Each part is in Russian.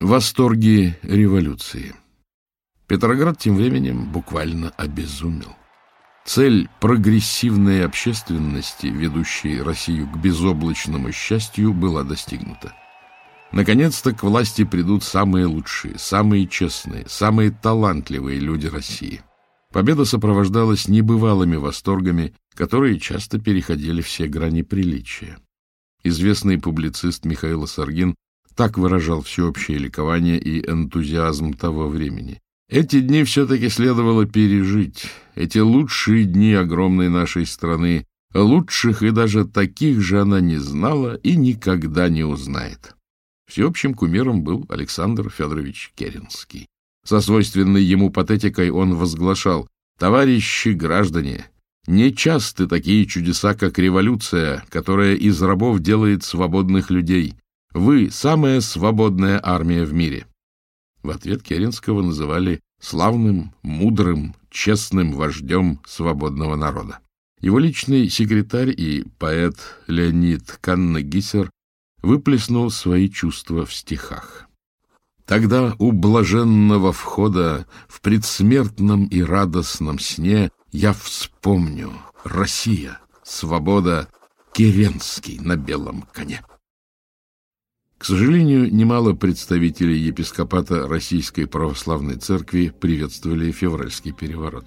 Восторги революции. Петроград тем временем буквально обезумел. Цель прогрессивной общественности, ведущей Россию к безоблачному счастью, была достигнута. Наконец-то к власти придут самые лучшие, самые честные, самые талантливые люди России. Победа сопровождалась небывалыми восторгами, которые часто переходили все грани приличия. Известный публицист Михаил Саргин так выражал всеобщее ликование и энтузиазм того времени. Эти дни все-таки следовало пережить. Эти лучшие дни огромной нашей страны. Лучших и даже таких же она не знала и никогда не узнает. Всеобщим кумиром был Александр Федорович Керенский. Со свойственной ему патетикой он возглашал «Товарищи граждане, нечасты такие чудеса, как революция, которая из рабов делает свободных людей. Вы – самая свободная армия в мире. В ответ Керенского называли славным, мудрым, честным вождем свободного народа. Его личный секретарь и поэт Леонид Каннегисер выплеснул свои чувства в стихах. Тогда у блаженного входа в предсмертном и радостном сне я вспомню Россия, свобода, Керенский на белом коне. К сожалению, немало представителей епископата Российской Православной Церкви приветствовали февральский переворот.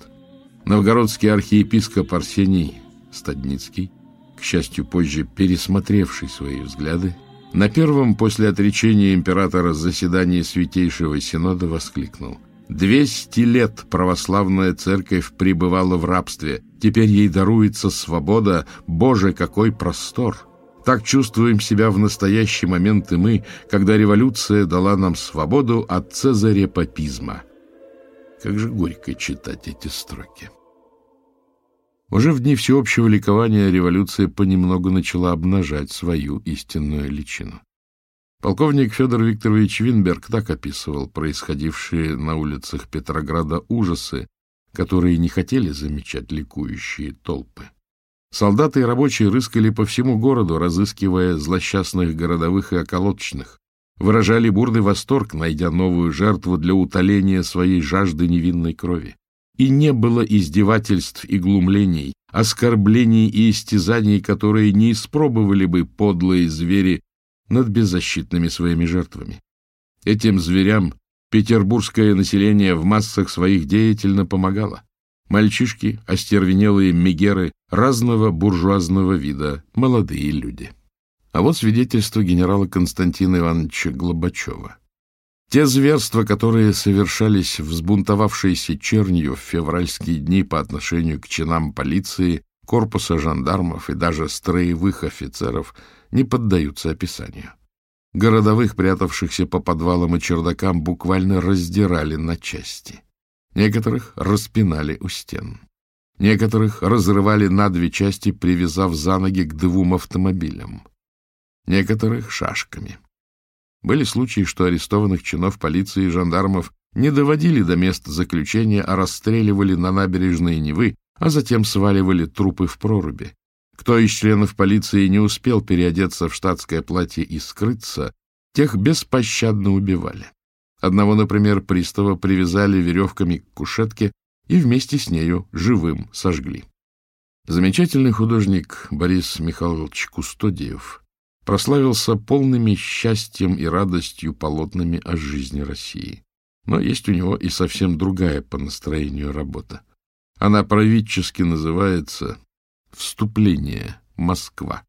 Новгородский архиепископ Арсений Стадницкий, к счастью, позже пересмотревший свои взгляды, на первом после отречения императора заседании Святейшего Синода воскликнул «Двести лет православная церковь пребывала в рабстве, теперь ей даруется свобода, Боже, какой простор!» Так чувствуем себя в настоящий момент и мы, когда революция дала нам свободу от цезаря папизма. Как же горько читать эти строки. Уже в дни всеобщего ликования революция понемногу начала обнажать свою истинную личину. Полковник Федор Викторович Винберг так описывал происходившие на улицах Петрограда ужасы, которые не хотели замечать ликующие толпы. Солдаты и рабочие рыскали по всему городу, разыскивая злосчастных городовых и околоточных, выражали бурный восторг, найдя новую жертву для утоления своей жажды невинной крови. И не было издевательств и глумлений, оскорблений и истязаний, которые не испробовали бы подлые звери над беззащитными своими жертвами. Этим зверям петербургское население в массах своих деятельно помогало. Мальчишки, остервенелые мегеры, разного буржуазного вида, молодые люди. А вот свидетельство генерала Константина Ивановича Глобачева. Те зверства, которые совершались взбунтовавшейся чернью в февральские дни по отношению к чинам полиции, корпуса жандармов и даже строевых офицеров, не поддаются описанию. Городовых, прятавшихся по подвалам и чердакам, буквально раздирали на части. Некоторых распинали у стен. Некоторых разрывали на две части, привязав за ноги к двум автомобилям. Некоторых — шашками. Были случаи, что арестованных чинов полиции и жандармов не доводили до места заключения, а расстреливали на набережные Невы, а затем сваливали трупы в проруби. Кто из членов полиции не успел переодеться в штатское платье и скрыться, тех беспощадно убивали. Одного, например, пристава привязали веревками к кушетке, и вместе с нею живым сожгли. Замечательный художник Борис Михайлович Кустодиев прославился полными счастьем и радостью полотнами о жизни России. Но есть у него и совсем другая по настроению работа. Она правительски называется «Вступление. Москва».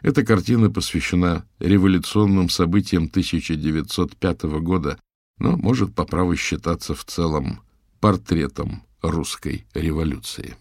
Эта картина посвящена революционным событиям 1905 года, но может по праву считаться в целом портретом русской революции.